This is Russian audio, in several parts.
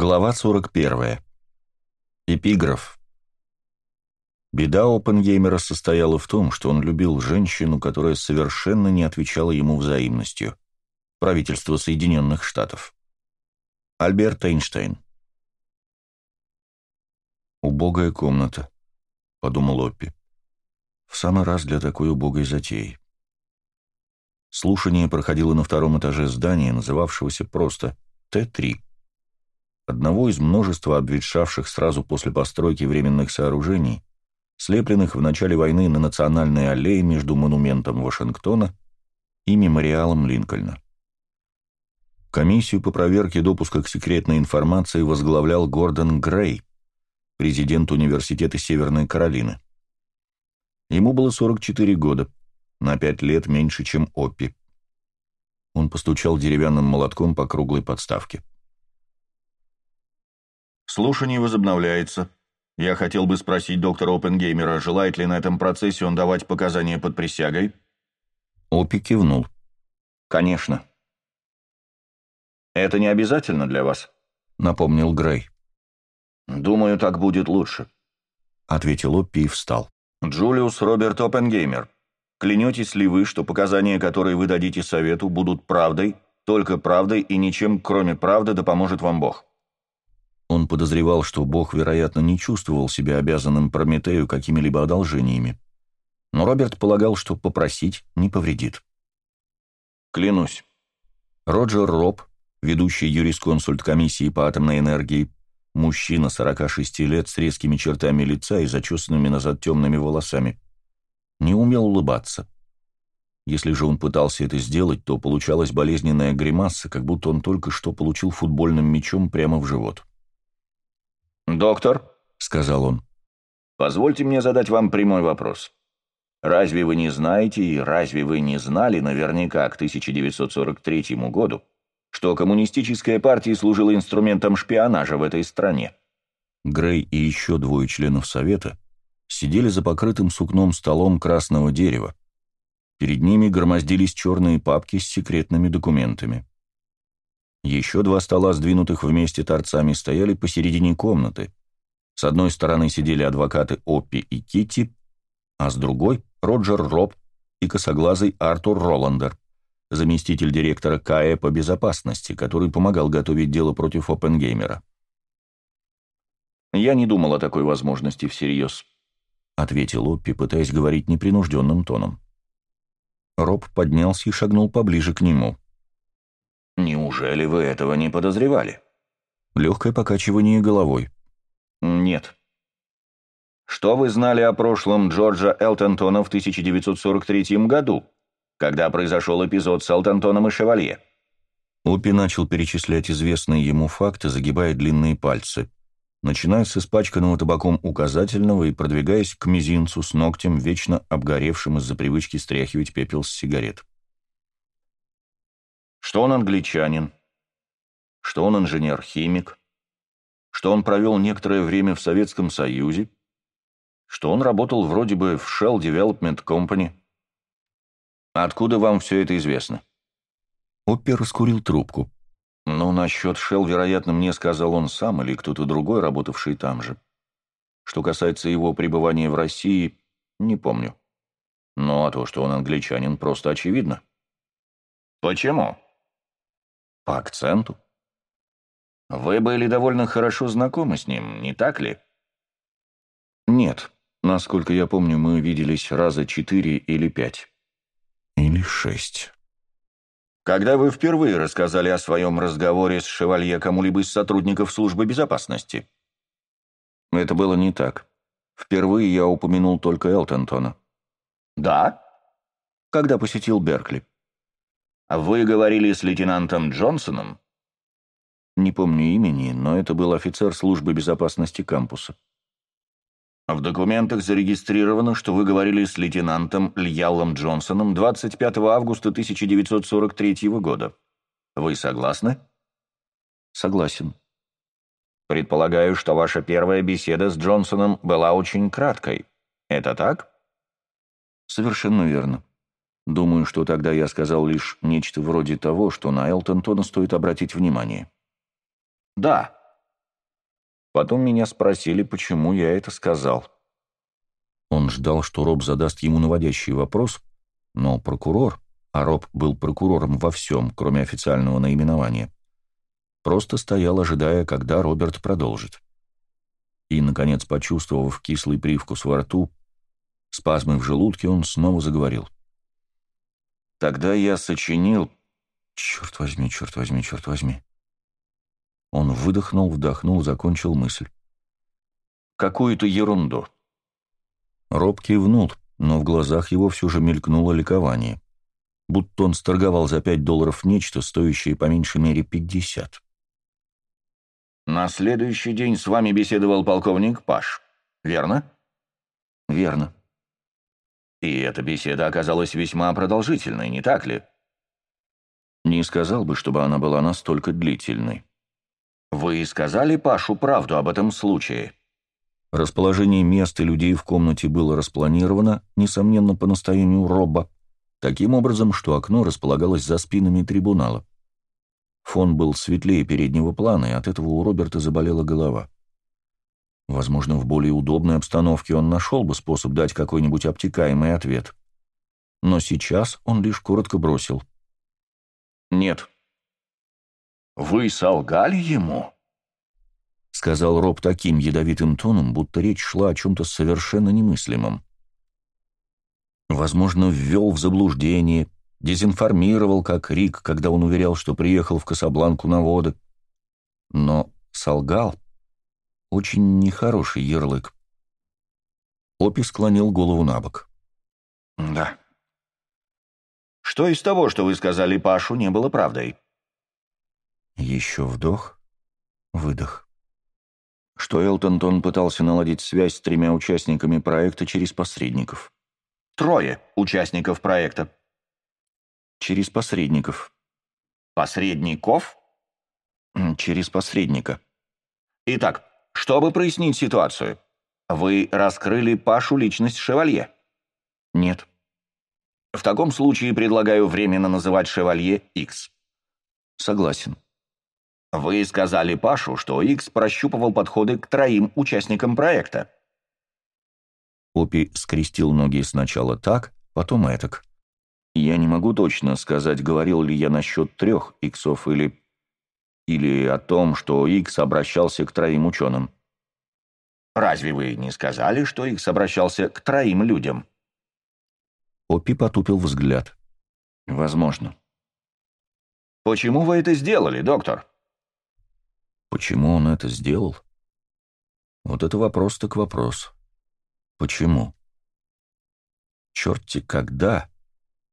Глава 41. Эпиграф. Беда Оппенгеймера состояла в том, что он любил женщину, которая совершенно не отвечала ему взаимностью. Правительство Соединенных Штатов. Альберт Эйнштейн. «Убогая комната», — подумал Оппи. «В самый раз для такой убогой затеи». Слушание проходило на втором этаже здания, называвшегося просто Т-3 одного из множества обветшавших сразу после постройки временных сооружений, слепленных в начале войны на национальной аллее между монументом Вашингтона и мемориалом Линкольна. Комиссию по проверке допуска к секретной информации возглавлял Гордон Грей, президент Университета Северной Каролины. Ему было 44 года, на 5 лет меньше, чем Оппи. Он постучал деревянным молотком по круглой подставке. Слушание возобновляется. Я хотел бы спросить доктора Опенгеймера, желает ли на этом процессе он давать показания под присягой? Опи кивнул. Конечно. Это не обязательно для вас, напомнил Грей. Думаю, так будет лучше, ответил Оппи и встал. Джулиус Роберт Опенгеймер, клянетесь ли вы, что показания, которые вы дадите совету, будут правдой, только правдой и ничем, кроме правды, да поможет вам Бог? Он подозревал, что Бог, вероятно, не чувствовал себя обязанным Прометею какими-либо одолжениями. Но Роберт полагал, что попросить не повредит. «Клянусь». Роджер Роб, ведущий юрисконсульт комиссии по атомной энергии, мужчина 46 лет с резкими чертами лица и зачесанными назад темными волосами, не умел улыбаться. Если же он пытался это сделать, то получалась болезненная гримаса, как будто он только что получил футбольным мячом прямо в живот. «Доктор», — сказал он, — «позвольте мне задать вам прямой вопрос. Разве вы не знаете и разве вы не знали наверняка к 1943 году, что коммунистическая партия служила инструментом шпионажа в этой стране?» Грей и еще двое членов Совета сидели за покрытым сукном столом красного дерева. Перед ними громоздились черные папки с секретными документами. Еще два стола, сдвинутых вместе торцами, стояли посередине комнаты. С одной стороны сидели адвокаты Оппи и Китти, а с другой — Роджер Роб и косоглазый Артур Роландер, заместитель директора КАЭ по безопасности, который помогал готовить дело против Оппенгеймера. «Я не думал о такой возможности всерьез», — ответил Оппи, пытаясь говорить непринужденным тоном. Роб поднялся и шагнул поближе к нему. «Неужели вы этого не подозревали?» Легкое покачивание головой. «Нет». «Что вы знали о прошлом Джорджа Элтонтона в 1943 году, когда произошел эпизод с Элтонтоном и Шевалье?» Опи начал перечислять известные ему факты, загибая длинные пальцы, начиная с испачканного табаком указательного и продвигаясь к мизинцу с ногтем, вечно обгоревшим из-за привычки стряхивать пепел с сигарет что он англичанин, что он инженер-химик, что он провел некоторое время в Советском Союзе, что он работал вроде бы в Shell Development Company. Откуда вам все это известно? Оппер раскурил трубку. Ну, насчет Shell, вероятно, мне сказал он сам или кто-то другой, работавший там же. Что касается его пребывания в России, не помню. Ну, а то, что он англичанин, просто очевидно. Почему? По акценту. Вы были довольно хорошо знакомы с ним, не так ли? Нет. Насколько я помню, мы виделись раза четыре или пять. Или шесть. Когда вы впервые рассказали о своем разговоре с шевалье кому-либо из сотрудников службы безопасности? Это было не так. Впервые я упомянул только Элтонтона. Да? Когда посетил Беркли. «Вы говорили с лейтенантом Джонсоном?» Не помню имени, но это был офицер службы безопасности кампуса. В документах зарегистрировано, что вы говорили с лейтенантом Льяллом Джонсоном 25 августа 1943 года. Вы согласны? Согласен. Предполагаю, что ваша первая беседа с Джонсоном была очень краткой. Это так? Совершенно верно. Думаю, что тогда я сказал лишь нечто вроде того, что на Элтонтона стоит обратить внимание. Да, Потом меня спросили, почему я это сказал. Он ждал, что Роб задаст ему наводящий вопрос, но прокурор, а Роб был прокурором во всем, кроме официального наименования, просто стоял, ожидая, когда Роберт продолжит. И, наконец, почувствовав кислый привкус во рту, спазмы в желудке, он снова заговорил. «Тогда я сочинил...» «Черт возьми, черт возьми, черт возьми!» Он выдохнул, вдохнул, закончил мысль. «Какую-то ерунду». Роб кивнул, но в глазах его все же мелькнуло ликование. Будто он сторговал за пять долларов нечто, стоящее по меньшей мере пятьдесят. «На следующий день с вами беседовал полковник Паш, верно?» «Верно». «И эта беседа оказалась весьма продолжительной, не так ли?» «Не сказал бы, чтобы она была настолько длительной». «Вы сказали Пашу правду об этом случае?» Расположение мест и людей в комнате было распланировано, несомненно, по настоянию Робба, таким образом, что окно располагалось за спинами трибунала. Фон был светлее переднего плана, и от этого у Роберта заболела голова. Возможно, в более удобной обстановке он нашел бы способ дать какой-нибудь обтекаемый ответ. Но сейчас он лишь коротко бросил. «Нет». «Вы солгали ему?» — сказал Роб таким ядовитым тоном, будто речь шла о чем-то совершенно немыслимом. Возможно, ввел в заблуждение, дезинформировал, как Рик, когда он уверял, что приехал в Касабланку на воды. Но солгал. Очень нехороший ярлык. Опи склонил голову на бок. «Да. Что из того, что вы сказали Пашу, не было правдой?» Еще вдох, выдох что Элтон пытался наладить связь с тремя участниками проекта через посредников. Трое участников проекта. Через посредников. Посредников? Через посредника. Итак, чтобы прояснить ситуацию, вы раскрыли Пашу личность Шевалье? Нет. В таком случае предлагаю временно называть Шевалье X. Согласен. Вы сказали Пашу, что Икс прощупывал подходы к троим участникам проекта. Опи скрестил ноги сначала так, потом этак. Я не могу точно сказать, говорил ли я насчет трех иксов или... или о том, что Икс обращался к троим ученым. Разве вы не сказали, что Икс обращался к троим людям? Опи потупил взгляд. Возможно. Почему вы это сделали, доктор? Почему он это сделал? Вот это вопрос так вопрос. Почему? Черти когда?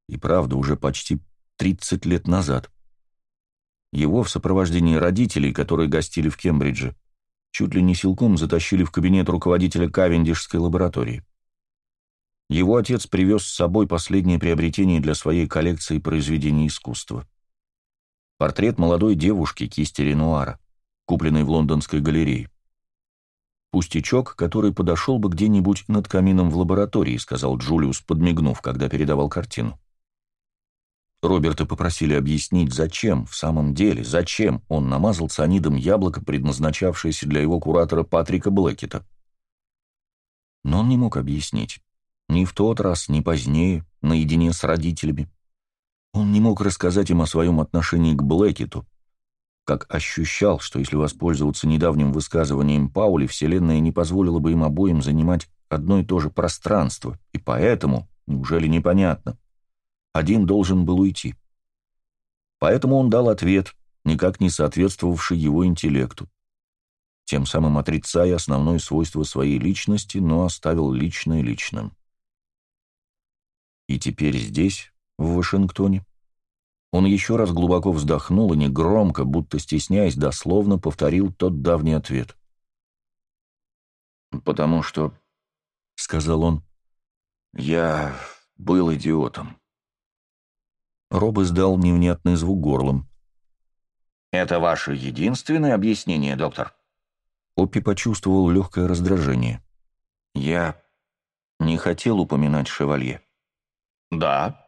И правда, уже почти 30 лет назад. Его в сопровождении родителей, которые гостили в Кембридже, чуть ли не силком затащили в кабинет руководителя Кавендишской лаборатории. Его отец привез с собой последнее приобретение для своей коллекции произведений искусства. Портрет молодой девушки кисти Ренуара купленный в лондонской галерее. «Пустячок, который подошел бы где-нибудь над камином в лаборатории», сказал Джулиус, подмигнув, когда передавал картину. Роберта попросили объяснить, зачем, в самом деле, зачем он намазал цианидом яблоко, предназначавшееся для его куратора Патрика Блэкета. Но он не мог объяснить. Ни в тот раз, ни позднее, наедине с родителями. Он не мог рассказать им о своем отношении к Блэкету, как ощущал, что если воспользоваться недавним высказыванием Паули, Вселенная не позволила бы им обоим занимать одно и то же пространство, и поэтому, неужели непонятно, один должен был уйти. Поэтому он дал ответ, никак не соответствовавший его интеллекту, тем самым отрицая основное свойство своей личности, но оставил личное личным. И теперь здесь, в Вашингтоне, он еще раз глубоко вздохнул и негромко, будто стесняясь, дословно повторил тот давний ответ. «Потому что», — сказал он, — «я был идиотом». Роб издал невнятный звук горлом. «Это ваше единственное объяснение, доктор?» Оппи почувствовал легкое раздражение. «Я не хотел упоминать шевалье». «Да»,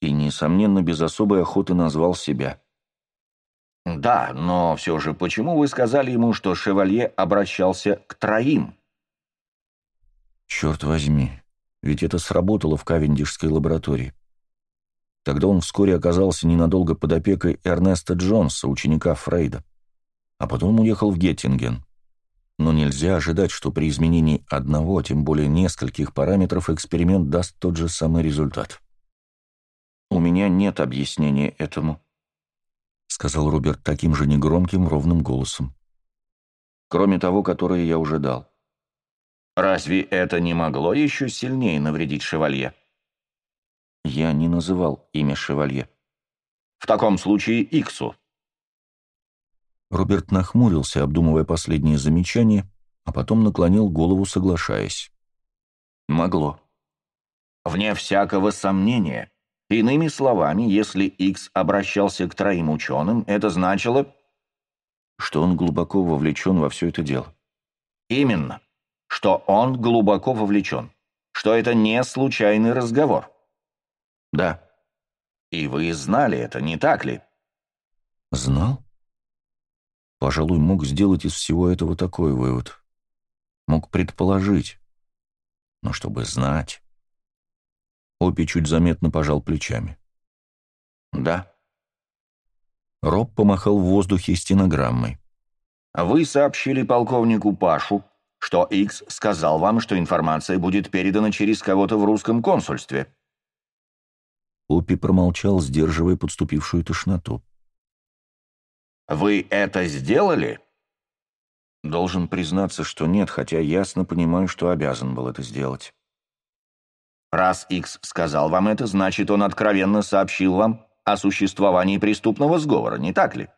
и, несомненно, без особой охоты назвал себя. Да, но все же почему вы сказали ему, что шевалье обращался к троим? Черт возьми, ведь это сработало в Кавендишской лаборатории. Тогда он вскоре оказался ненадолго под опекой Эрнеста Джонса, ученика Фрейда, а потом уехал в Геттинген. Но нельзя ожидать, что при изменении одного, тем более нескольких параметров, эксперимент даст тот же самый результат. «У меня нет объяснения этому», — сказал Роберт таким же негромким, ровным голосом. «Кроме того, которое я уже дал. Разве это не могло еще сильнее навредить шевалье? Я не называл имя шевалье. В таком случае Иксу. Роберт нахмурился, обдумывая последнее замечание, а потом наклонил голову, соглашаясь. Могло. Вне всякого сомнения. Иными словами, если Икс обращался к троим ученым, это значило... Что он глубоко вовлечен во все это дело. Именно что он глубоко вовлечен, что это не случайный разговор. Да. И вы знали это, не так ли? Знал? Пожалуй, мог сделать из всего этого такой вывод. Мог предположить. Но чтобы знать... Опи чуть заметно пожал плечами. Да. Роб помахал в воздухе стенограммой. Вы сообщили полковнику Пашу, что X сказал вам, что информация будет передана через кого-то в русском консульстве». Опи промолчал, сдерживая подступившую тошноту. «Вы это сделали?» Должен признаться, что нет, хотя ясно понимаю, что обязан был это сделать. «Раз X сказал вам это, значит, он откровенно сообщил вам о существовании преступного сговора, не так ли?»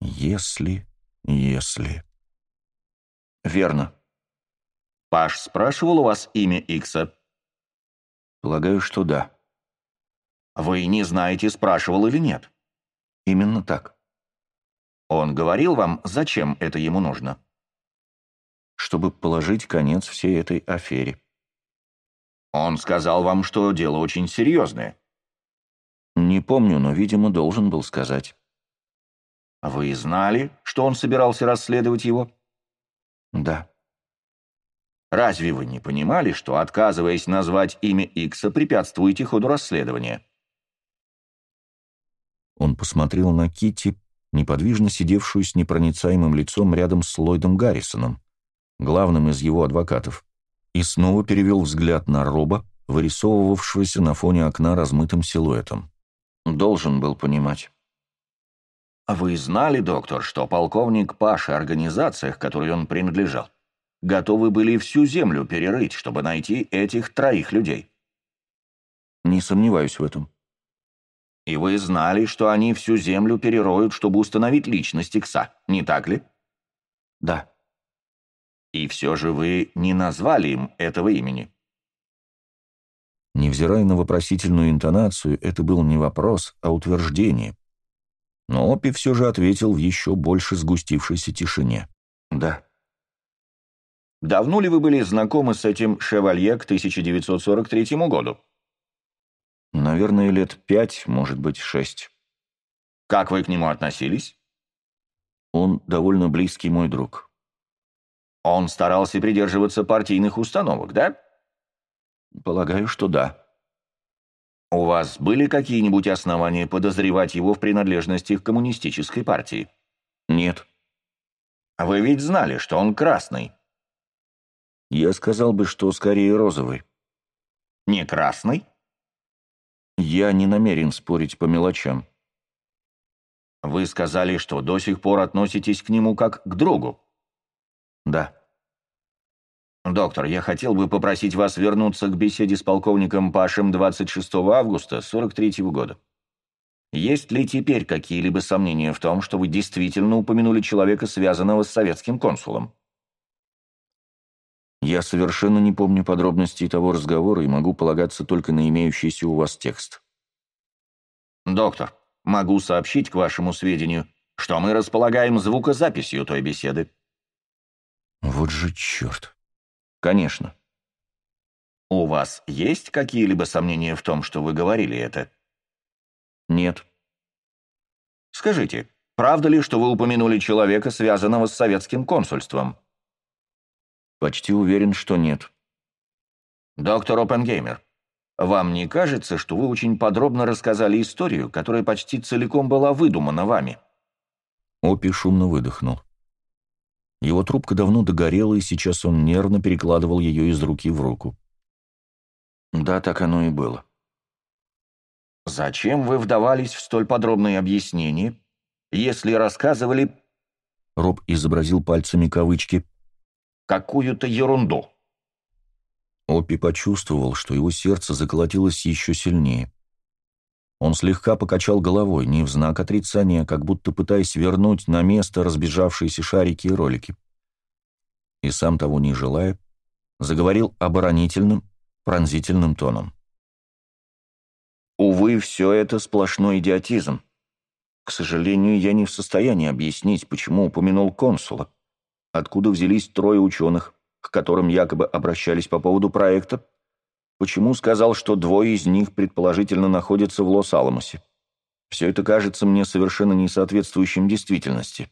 «Если... если...» «Верно. Паш спрашивал у вас имя Икса?» «Полагаю, что да». «Вы не знаете, спрашивал или нет?» «Именно так». «Он говорил вам, зачем это ему нужно?» «Чтобы положить конец всей этой афере». «Он сказал вам, что дело очень серьезное?» «Не помню, но, видимо, должен был сказать». «Вы знали, что он собирался расследовать его?» Да. Разве вы не понимали, что, отказываясь назвать имя Икса, препятствуете ходу расследования? Он посмотрел на Кити, неподвижно сидевшую с непроницаемым лицом рядом с Ллойдом Гаррисоном, главным из его адвокатов, и снова перевел взгляд на Роба, вырисовывавшегося на фоне окна размытым силуэтом. Должен был понимать. «Вы знали, доктор, что полковник Паш и организациях, которой он принадлежал, готовы были всю землю перерыть, чтобы найти этих троих людей?» «Не сомневаюсь в этом». «И вы знали, что они всю землю перероют, чтобы установить личность Икса, не так ли?» «Да». «И все же вы не назвали им этого имени?» Невзирая на вопросительную интонацию, это был не вопрос, а утверждение, но Опи все же ответил в еще больше сгустившейся тишине. «Да». «Давно ли вы были знакомы с этим шевалье к 1943 году?» «Наверное, лет пять, может быть, шесть». «Как вы к нему относились?» «Он довольно близкий мой друг». «Он старался придерживаться партийных установок, да?» «Полагаю, что да». «У вас были какие-нибудь основания подозревать его в принадлежности к коммунистической партии?» «Нет». «Вы ведь знали, что он красный?» «Я сказал бы, что скорее розовый». «Не красный?» «Я не намерен спорить по мелочам». «Вы сказали, что до сих пор относитесь к нему как к другу?» «Да». «Доктор, я хотел бы попросить вас вернуться к беседе с полковником Пашем 26 августа 43 -го года. Есть ли теперь какие-либо сомнения в том, что вы действительно упомянули человека, связанного с советским консулом?» «Я совершенно не помню подробностей того разговора и могу полагаться только на имеющийся у вас текст». «Доктор, могу сообщить к вашему сведению, что мы располагаем звукозаписью той беседы». «Вот же черт!» «Конечно». «У вас есть какие-либо сомнения в том, что вы говорили это?» «Нет». Скажите, правда ли, что вы упомянули человека, связанного с советским консульством?» «Почти уверен, что нет». «Доктор Оппенгеймер, вам не кажется, что вы очень подробно рассказали историю, которая почти целиком была выдумана вами?» Опи шумно выдохнул. Его трубка давно догорела, и сейчас он нервно перекладывал ее из руки в руку. Да, так оно и было. «Зачем вы вдавались в столь подробные объяснения, если рассказывали...» Роб изобразил пальцами кавычки. «Какую-то ерунду». Оппи почувствовал, что его сердце заколотилось еще сильнее. Он слегка покачал головой, не в знак отрицания, как будто пытаясь вернуть на место разбежавшиеся шарики и ролики. И сам того не желая, заговорил оборонительным, пронзительным тоном. Увы, все это сплошной идиотизм. К сожалению, я не в состоянии объяснить, почему упомянул консула. Откуда взялись трое ученых, к которым якобы обращались по поводу проекта? Почему сказал, что двое из них предположительно находятся в Лос-Аламосе? Все это кажется мне совершенно несоответствующим действительности.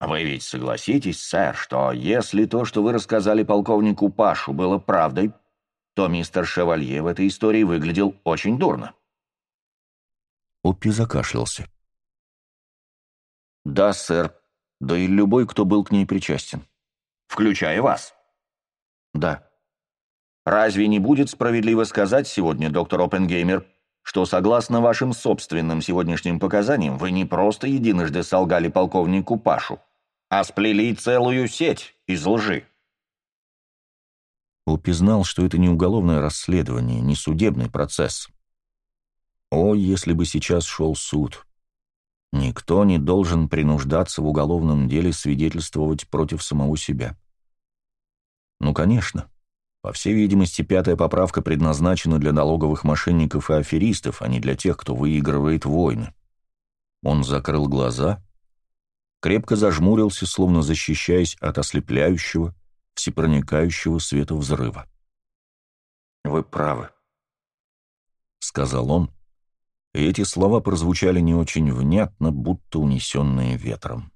Вы ведь согласитесь, сэр, что если то, что вы рассказали полковнику Пашу, было правдой, то мистер Шевалье в этой истории выглядел очень дурно. Оппи закашлялся. «Да, сэр. Да и любой, кто был к ней причастен. Включая вас». «Да». «Разве не будет справедливо сказать сегодня, доктор Оппенгеймер, что, согласно вашим собственным сегодняшним показаниям, вы не просто единожды солгали полковнику Пашу, а сплели целую сеть из лжи?» Оппи знал, что это не уголовное расследование, не судебный процесс. О, если бы сейчас шел суд! Никто не должен принуждаться в уголовном деле свидетельствовать против самого себя. Ну, конечно. По всей видимости, пятая поправка предназначена для налоговых мошенников и аферистов, а не для тех, кто выигрывает войны. Он закрыл глаза, крепко зажмурился, словно защищаясь от ослепляющего, всепроникающего света взрыва. «Вы правы», — сказал он, и эти слова прозвучали не очень внятно, будто унесенные ветром.